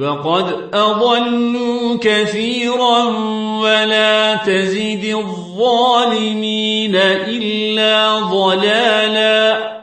وقد أضلوا كثيرا ولا تزد الظالمين إلا ضلالا